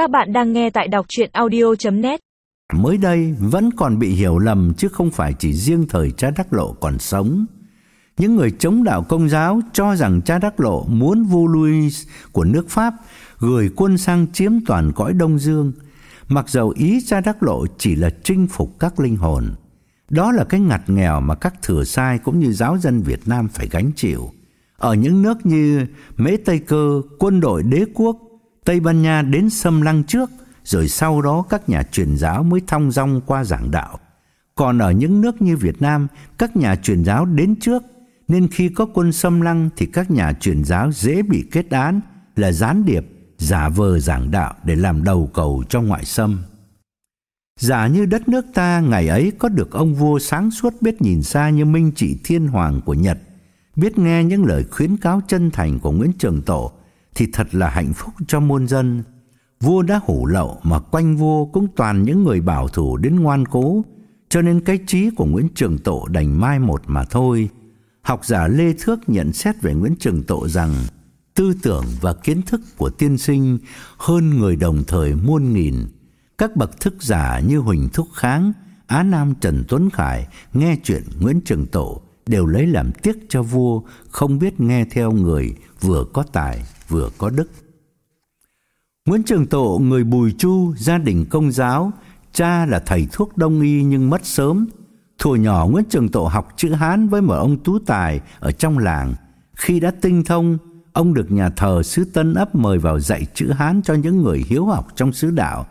Các bạn đang nghe tại đọc chuyện audio.net Mới đây vẫn còn bị hiểu lầm chứ không phải chỉ riêng thời cha Đắc Lộ còn sống. Những người chống đạo công giáo cho rằng cha Đắc Lộ muốn vua Louis của nước Pháp gửi quân sang chiếm toàn cõi Đông Dương, mặc dầu ý cha Đắc Lộ chỉ là chinh phục các linh hồn. Đó là cái ngặt nghèo mà các thừa sai cũng như giáo dân Việt Nam phải gánh chịu. Ở những nước như Mễ Tây Cơ, quân đội đế quốc Tây Ban Nha đến xâm lăng trước, rồi sau đó các nhà truyền giáo mới thong dong qua giảng đạo. Còn ở những nước như Việt Nam, các nhà truyền giáo đến trước, nên khi có quân xâm lăng thì các nhà truyền giáo dễ bị kết án là gián điệp, giả vờ giảng đạo để làm đầu cầu cho ngoại xâm. Giả như đất nước ta ngày ấy có được ông vua sáng suốt biết nhìn xa như Minh Trị Thiên Hoàng của Nhật, biết nghe những lời khuyến cáo chân thành của Nguyễn Trường Tổ thì thật là hạnh phúc cho muôn dân. Vua đã hủ lậu mà quanh vua cũng toàn những người bảo thủ đến ngoan cố, cho nên cái trí của Nguyễn Trường Tộ đành mai một mà thôi. Học giả Lê Thước nhận xét về Nguyễn Trường Tộ rằng tư tưởng và kiến thức của tiên sinh hơn người đồng thời muôn nghìn. Các bậc thức giả như Huỳnh Thúc Kháng, Á Nam Trần Tuấn Khải nghe chuyện Nguyễn Trường Tộ đều lấy làm tiếc cho vua không biết nghe theo người vừa có tài vừa có đức. Nguyễn Trường Tộ người Bùi Chu, gia đình công giáo, cha là thầy thuốc đông y nhưng mất sớm. Thuở nhỏ Nguyễn Trường Tộ học chữ Hán với một ông tú tài ở trong làng. Khi đã tinh thông, ông được nhà thờ xứ Tân Ấp mời vào dạy chữ Hán cho những người hiếu học trong xứ đạo.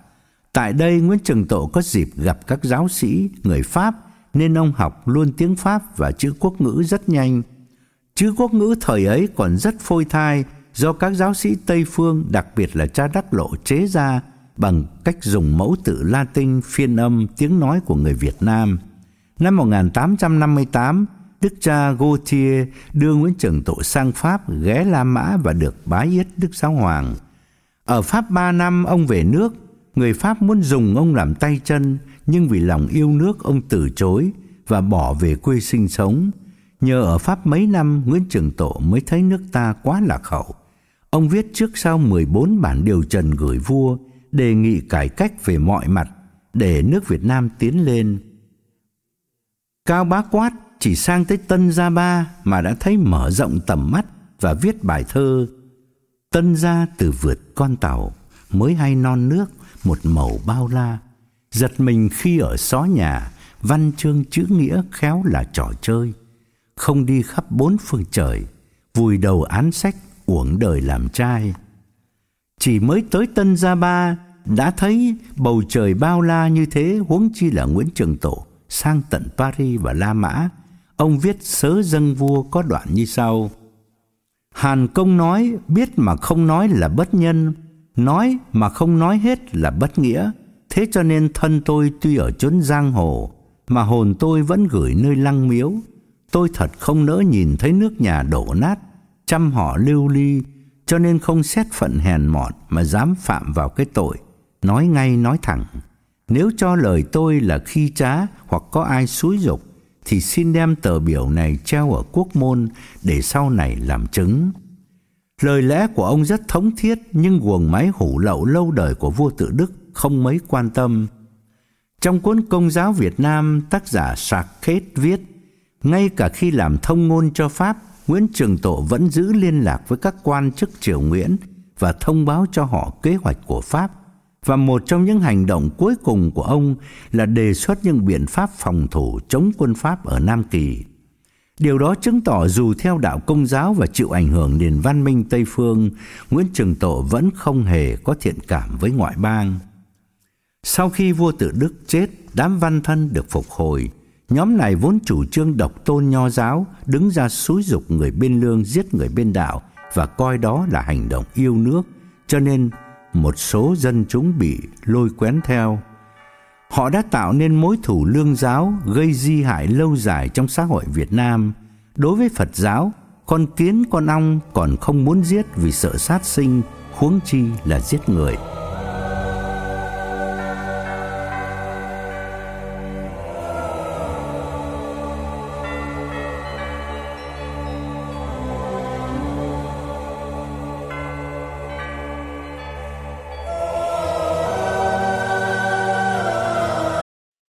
Tại đây Nguyễn Trường Tộ có dịp gặp các giáo sĩ người Pháp nên ông học luôn tiếng Pháp và chữ quốc ngữ rất nhanh. Chữ quốc ngữ thời ấy còn rất phôi thai do các giáo sĩ Tây phương, đặc biệt là cha Đắc Lộ chế ra bằng cách dùng mẫu tự Latin phiên âm tiếng nói của người Việt Nam. Năm 1858, Đức cha Gautier đưa Nguyễn Trường Tộ sang Pháp ghé La Mã và được bái yết Đức Giáo Hoàng. Ở Pháp 3 năm ông về nước, người Pháp muốn dùng ông làm tay chân, nhưng vì lòng yêu nước ông từ chối và bỏ về quê sinh sống. Nhờ ở Pháp mấy năm, Nguyễn Trường Tộ mới thấy nước ta quá lạc hậu. Ông viết trước sau 14 bản điều trần gửi vua, đề nghị cải cách về mọi mặt để nước Việt Nam tiến lên. Cao Bá Quát chỉ sang tới Tân Gia Ba mà đã thấy mở rộng tầm mắt và viết bài thơ Tân Gia từ vượt con tàu mới hay non nước một màu bao la giật mình khi ở xó nhà văn chương chữ nghĩa khéo là trò chơi không đi khắp bốn phương trời vùi đầu án sách uổng đời làm trai. Chỉ mới tới Tân Gia Ba đã thấy bầu trời bao la như thế huống chi là Nguyễn Trường Tổ sang tận Paris và La Mã. Ông viết sớ dâng vua có đoạn như sau: Hàn Công nói biết mà không nói là bất nhân, nói mà không nói hết là bất nghĩa. Thế cho nên thân tôi tuy ở chốn giang hồ mà hồn tôi vẫn gửi nơi lăng miếu. Tôi thật không nỡ nhìn thấy nước nhà đổ nát trăm họ lưu ly, cho nên không xét phận hèn mọn mà dám phạm vào cái tội, nói ngay nói thẳng. Nếu cho lời tôi là khi trá hoặc có ai xúi dục thì xin đem tờ biểu này treo ở quốc môn để sau này làm chứng. Lời lẽ của ông rất thống thiết nhưng guồng máy hủ lậu lâu đời của vua tự Đức không mấy quan tâm. Trong cuốn Công giáo Việt Nam, tác giả Sarkhet viết, ngay cả khi làm thông ngôn cho Pháp Nguyễn Trường Tộ vẫn giữ liên lạc với các quan chức triều Nguyễn và thông báo cho họ kế hoạch của Pháp. Và một trong những hành động cuối cùng của ông là đề xuất những biện pháp phòng thủ chống quân Pháp ở Nam Kỳ. Điều đó chứng tỏ dù theo đạo công giáo và chịu ảnh hưởng nền văn minh Tây phương, Nguyễn Trường Tộ vẫn không hề có thiện cảm với ngoại bang. Sau khi vua Tự Đức chết, đám văn thân được phục hồi, Nhóm này vốn chủ trương độc tôn nho giáo, đứng ra xúi dục người bên lương giết người bên đạo và coi đó là hành động yêu nước, cho nên một số dân chúng bị lôi quén theo. Họ đã tạo nên mối thù lương giáo gây di hại lâu dài trong xã hội Việt Nam. Đối với Phật giáo, con kiến con ong còn không muốn giết vì sợ sát sinh, huống chi là giết người.